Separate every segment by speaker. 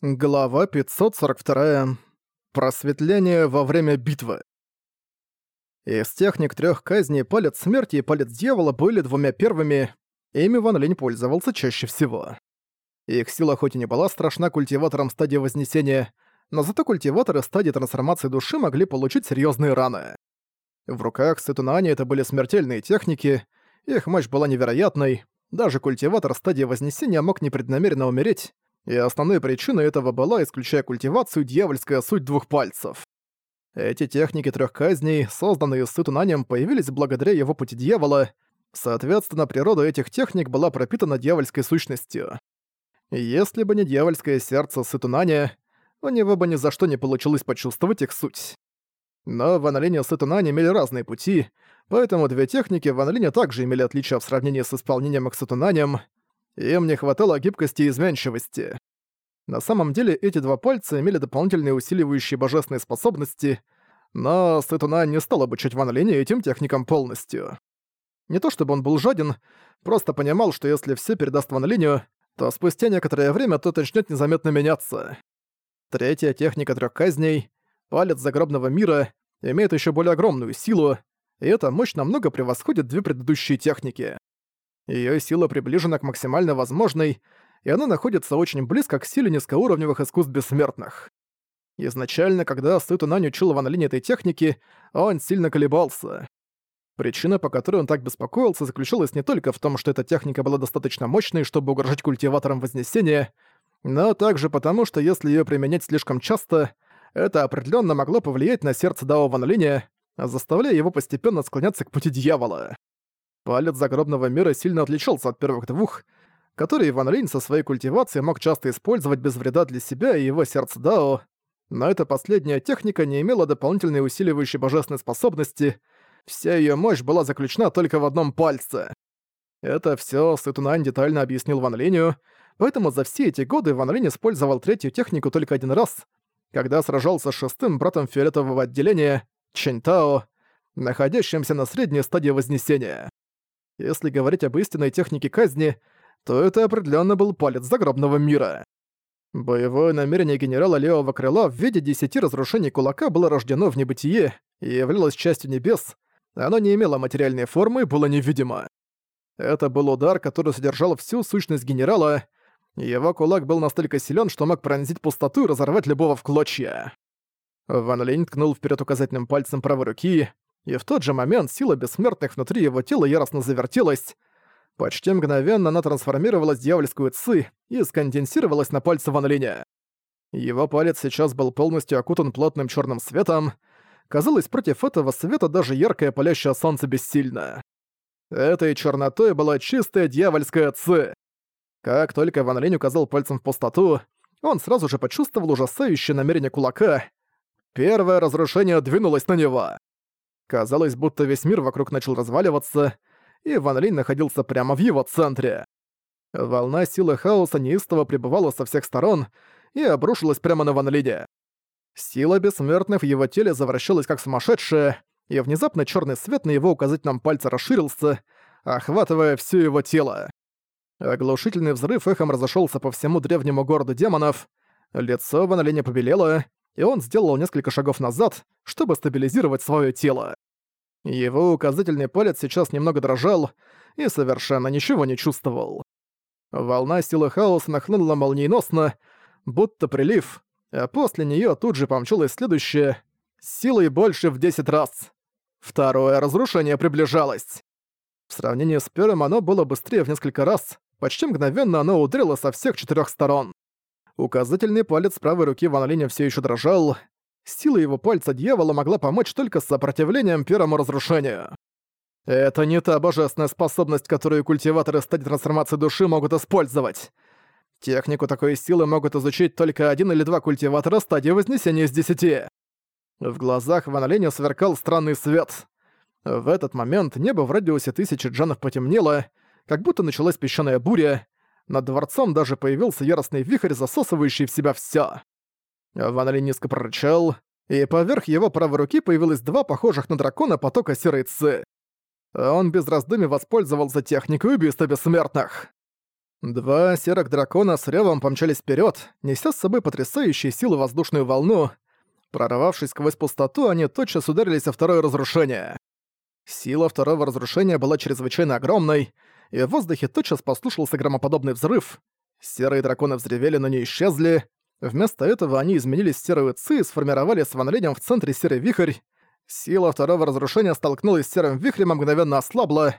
Speaker 1: Глава 542. Просветление во время битвы. Из техник трех казней палец смерти и палец дьявола были двумя первыми, ими Ван Линь пользовался чаще всего. Их сила хоть и не была страшна культиваторам стадии Вознесения, но зато культиваторы стадии трансформации души могли получить серьезные раны. В руках Сетунани это были смертельные техники, их мощь была невероятной, даже культиватор стадии Вознесения мог непреднамеренно умереть, и основной причиной этого была, исключая культивацию, дьявольская суть двух пальцев. Эти техники трех казней, созданные Сытунанием, появились благодаря его пути дьявола, соответственно, природа этих техник была пропитана дьявольской сущностью. Если бы не дьявольское сердце Сытунания, у него бы ни за что не получилось почувствовать их суть. Но Ван Линь и имели разные пути, поэтому две техники Ван Линя также имели отличия в сравнении с исполнением их Сытунанием, им не хватало гибкости и изменчивости. На самом деле эти два пальца имели дополнительные усиливающие божественные способности, но Сытуна не стал обучать Ван Линя этим техникам полностью. Не то чтобы он был жаден, просто понимал, что если все передаст Ван Линю, то спустя некоторое время тот начнет незаметно меняться. Третья техника трех казней — палец загробного мира — имеет еще более огромную силу, и эта мощь намного превосходит две предыдущие техники. Её сила приближена к максимально возможной, и она находится очень близко к силе низкоуровневых искусств бессмертных. Изначально, когда Сытунань учил Ван Линь этой техники, он сильно колебался. Причина, по которой он так беспокоился, заключалась не только в том, что эта техника была достаточно мощной, чтобы угрожать культиваторам Вознесения, но также потому, что если её применять слишком часто, это определённо могло повлиять на сердце Дао Ван Линя, заставляя его постепенно склоняться к пути дьявола. Палец загробного мира сильно отличался от первых двух, которые Ван Линь со своей культивацией мог часто использовать без вреда для себя и его сердца Дао, но эта последняя техника не имела дополнительной усиливающей божественной способности, вся её мощь была заключена только в одном пальце. Это всё Сытунань детально объяснил Ван Линю, поэтому за все эти годы Ван Линь использовал третью технику только один раз, когда сражался с шестым братом фиолетового отделения, Чэнь Тао, находящимся на средней стадии Вознесения. Если говорить об истинной технике казни, то это определенно был палец загробного мира. Боевое намерение генерала Левого Крыла в виде десяти разрушений кулака было рождено в небытие и являлось частью небес, оно не имело материальной формы и было невидимо. Это был удар, который содержал всю сущность генерала, его кулак был настолько силен, что мог пронзить пустоту и разорвать любого в клочья. Ван Линь ткнул вперед указательным пальцем правой руки, и в тот же момент сила бессмертных внутри его тела яростно завертелась. Почти мгновенно она трансформировалась в дьявольскую ци и сконденсировалась на пальце Ван Линя. Его палец сейчас был полностью окутан плотным черным светом. Казалось, против этого света даже яркое палящее солнце бессильно. Этой чернотой была чистая дьявольская ци. Как только Ван Линь указал пальцем в пустоту, он сразу же почувствовал ужасающее намерение кулака. Первое разрушение двинулось на него. Казалось, будто весь мир вокруг начал разваливаться, и Ван Линь находился прямо в его центре. Волна силы хаоса неистово пребывала со всех сторон и обрушилась прямо на Ван Линя. Сила бессмертных в его теле завращалась как сумасшедшая, и внезапно черный свет на его указательном пальце расширился, охватывая все его тело. Оглушительный взрыв эхом разошелся по всему древнему городу демонов, лицо Ван Линя побелело, и он сделал несколько шагов назад, чтобы стабилизировать свое тело. Его указательный палец сейчас немного дрожал и совершенно ничего не чувствовал. Волна силы хаоса нахлынула молниеносно, будто прилив, а после нее тут же помчалась следующая, силой больше в 10 раз. Второе разрушение приближалось. В сравнении с первым оно было быстрее в несколько раз, почти мгновенно оно ударило со всех четырех сторон. Указательный палец правой руки Ван Линя всё ещё дрожал. Сила его пальца дьявола могла помочь только с сопротивлением первому разрушению. Это не та божественная способность, которую культиваторы стадии трансформации души могут использовать. Технику такой силы могут изучить только один или два культиватора стадии Вознесения из десяти. В глазах Ван Линя сверкал странный свет. В этот момент небо в радиусе тысячи джанов потемнело, как будто началась песчаная буря, над дворцом даже появился яростный вихрь, засасывающий в себя всё. Ван Ли низко прорычал, и поверх его правой руки появилось два похожих на дракона потока серой ци. Он без раздумий воспользовался техникой убийства бессмертных. Два серых дракона с ревом помчались вперед, неся с собой потрясающие силы воздушную волну. Прорвавшись сквозь пустоту, они тотчас ударились о второе разрушение. Сила второго разрушения была чрезвычайно огромной, и в воздухе тотчас послушался громоподобный взрыв. Серые драконы взревели, но не исчезли. Вместо этого они изменились в серую ци и сформировали с Ван в центре серый вихрь. Сила второго разрушения столкнулась с серым вихрем и мгновенно ослабла.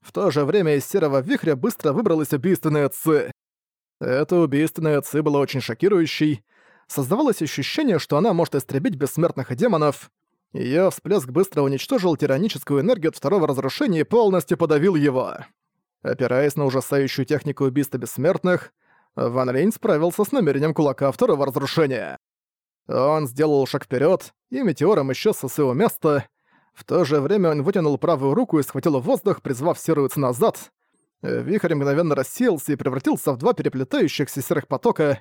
Speaker 1: В то же время из серого вихря быстро выбралась убийственная Ци. Эта убийственная Ци была очень шокирующей. Создавалось ощущение, что она может истребить бессмертных демонов. Её всплеск быстро уничтожил тираническую энергию от второго разрушения и полностью подавил его. Опираясь на ужасающую технику убийства бессмертных, Ван Линь справился с намерением кулака второго разрушения. Он сделал шаг вперед, и метеором исчез со своего места, в то же время он вытянул правую руку и схватил воздух, призвав серую ци назад. Вихрь мгновенно рассеялся и превратился в два переплетающихся серых потока,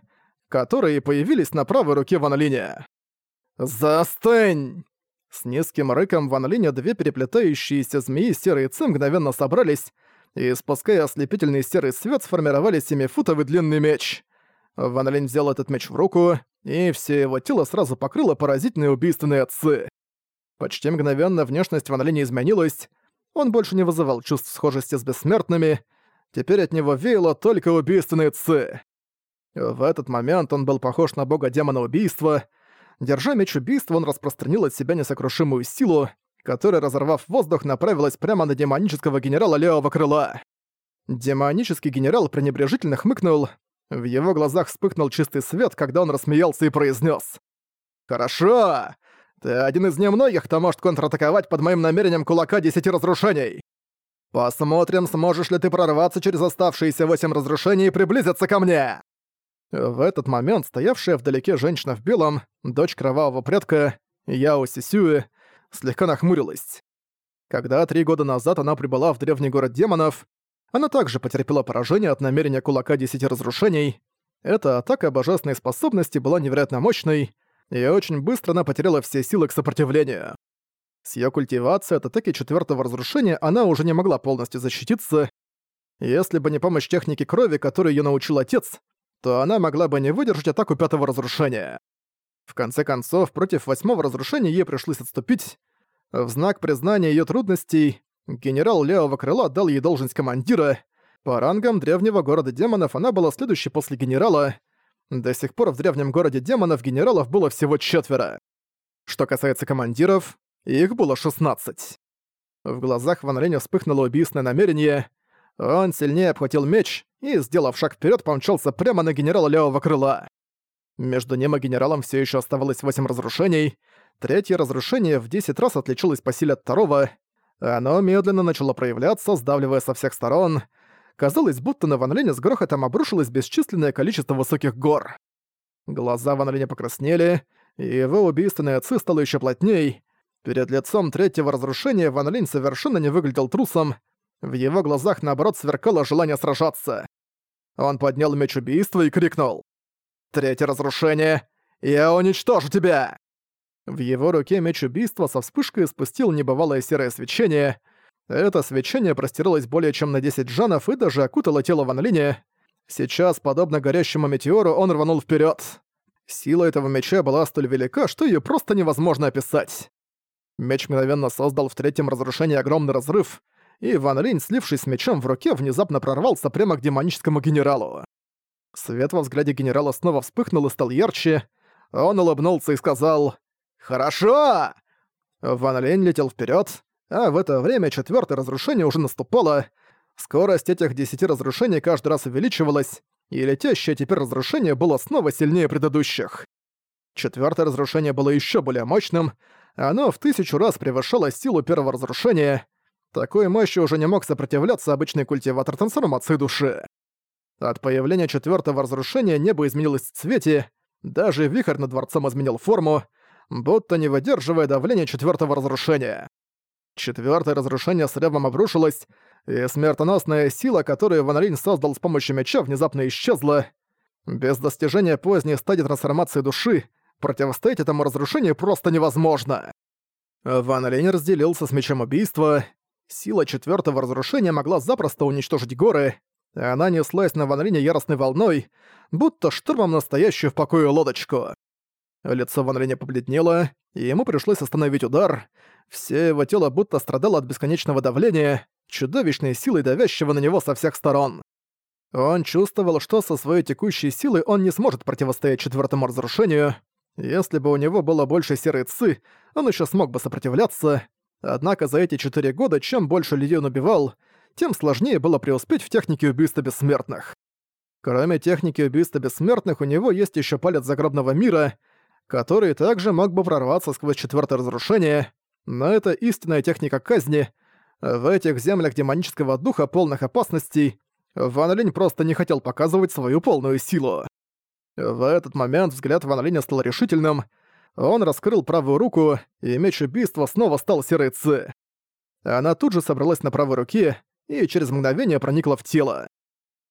Speaker 1: которые появились на правой руке Ван Линя. «Застынь!» С низким рыком Ван Линя две переплетающиеся змеи серые ци мгновенно собрались, и, спуская ослепительный серый свет, сформировали семифутовый длинный меч. Ван Линь взял этот меч в руку, и все его тело сразу покрыло поразительные убийственные ци. Почти мгновенно внешность Ван Линя изменилась, он больше не вызывал чувств схожести с бессмертными, теперь от него веяло только убийственные ци. В этот момент он был похож на бога демона убийства. Держа меч убийства, он распространил от себя несокрушимую силу, которая, разорвав воздух, направилась прямо на демонического генерала левого крыла. Демонический генерал пренебрежительно хмыкнул, в его глазах вспыхнул чистый свет, когда он рассмеялся и произнес: «Хорошо! Ты один из немногих, кто может контратаковать под моим намерением кулака десяти разрушений. Посмотрим, сможешь ли ты прорваться через оставшиеся восемь разрушений и приблизиться ко мне!» В этот момент стоявшая вдалеке женщина в белом, дочь кровавого предка, Яо Сисюэ, слегка нахмурилась. Когда три года назад она прибыла в древний город демонов, она также потерпела поражение от намерения кулака десяти разрушений. Эта атака божественной способности была невероятно мощной, и очень быстро она потеряла все силы к сопротивлению. С её культивацией от атаки четвёртого разрушения она уже не могла полностью защититься. Если бы не помощь техники крови, которой её научил отец, то она могла бы не выдержать атаку пятого разрушения. В конце концов, против восьмого разрушения ей пришлось отступить. В знак признания её трудностей, генерал Левого Крыла дал ей должность командира. По рангам древнего города демонов она была следующей после генерала — до сих пор в древнем городе демонов генералов было всего четверо. Что касается командиров, их было 16. В глазах Ван Линя вспыхнуло убийственное намерение. Он сильнее обхватил меч и, сделав шаг вперед, помчался прямо на генерала левого крыла. Между ним и генералом все еще оставалось 8 разрушений. Третье разрушение в 10 раз отличилось по силе от второго. Оно медленно начало проявляться, сдавливая со всех сторон — Казалось, будто на Ван Линя с грохотом обрушилось бесчисленное количество высоких гор. Глаза Ван Линя покраснели, и его убийственная отцы стало еще плотней. Перед лицом третьего разрушения Ван Линь совершенно не выглядел трусом, в его глазах, наоборот, сверкало желание сражаться. Он поднял меч убийства и крикнул. «Третье разрушение! Я уничтожу тебя!» В его руке меч убийства со вспышкой спустил небывалое серое свечение, это свечение простиралось более чем на 10 джанов и даже окутало тело Ван Линя. Сейчас, подобно горящему метеору, он рванул вперед. Сила этого меча была столь велика, что ее просто невозможно описать. Меч мгновенно создал в третьем разрушении огромный разрыв, и Ван Линь, слившись с мечом в руке, внезапно прорвался прямо к демоническому генералу. Свет во взгляде генерала снова вспыхнул и стал ярче. Он улыбнулся и сказал «Хорошо!» Ван Линь летел вперед, а в это время четвёртое разрушение уже наступало. Скорость этих десяти разрушений каждый раз увеличивалась, и летящее теперь разрушение было снова сильнее предыдущих. Четвёртое разрушение было ещё более мощным, оно в тысячу раз превышало силу первого разрушения. Такой мощи уже не мог сопротивляться обычный культиватор трансформации души. От появления четвёртого разрушения небо изменилось в цвете, даже вихрь над дворцом изменил форму, будто не выдерживая давления четвёртого разрушения. Четвёртое разрушение с ревом обрушилось, и смертоносная сила, которую Ван создал с помощью меча, внезапно исчезла. Без достижения поздней стадии трансформации души противостоять этому разрушению просто невозможно. Ван разделился с мечом убийства. Сила четвёртого разрушения могла запросто уничтожить горы. Она неслась на Ван Лине яростной волной, будто штурмом настоящую в покое лодочку. Лицо Ван побледнело, и ему пришлось остановить удар. Все его тело будто страдало от бесконечного давления, чудовищной силой давящего на него со всех сторон. Он чувствовал, что со своей текущей силой он не сможет противостоять четвертому разрушению. Если бы у него было больше серой ци, он еще смог бы сопротивляться. Однако за эти четыре года, чем больше людей он убивал, тем сложнее было преуспеть в технике убийства бессмертных. Кроме техники убийства бессмертных, у него есть еще палец загробного мира, который также мог бы прорваться сквозь четвертое разрушение, но это истинная техника казни. В этих землях демонического духа, полных опасностей, Ван Линь просто не хотел показывать свою полную силу. В этот момент взгляд Ван Линя стал решительным. Он раскрыл правую руку, и меч убийства снова стал серой ци. Она тут же собралась на правой руке и через мгновение проникла в тело.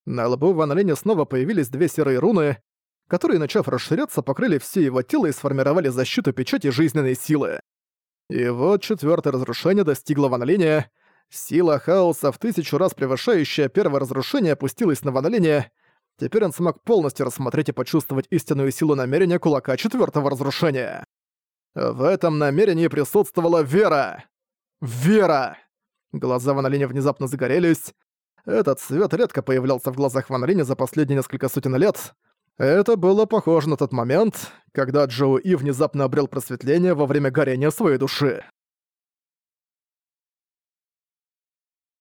Speaker 1: На лбу Ван Линя снова появились две серые руны, которые, начав расширяться, покрыли все его тело и сформировали защиту печати жизненной силы. И вот четвертое разрушение достигло Ван Линя. Сила хаоса, в тысячу раз превышающая первое разрушение, опустилась на Ван Линя, Теперь он смог полностью рассмотреть и почувствовать истинную силу намерения кулака четвертого разрушения. В этом намерении присутствовала вера. Вера! Глаза Ван Линя внезапно загорелись. Этот свет редко появлялся в глазах Ван Линя за последние несколько сотен лет. Это было похоже на тот момент, когда Джоу И внезапно обрел просветление во время горения своей души.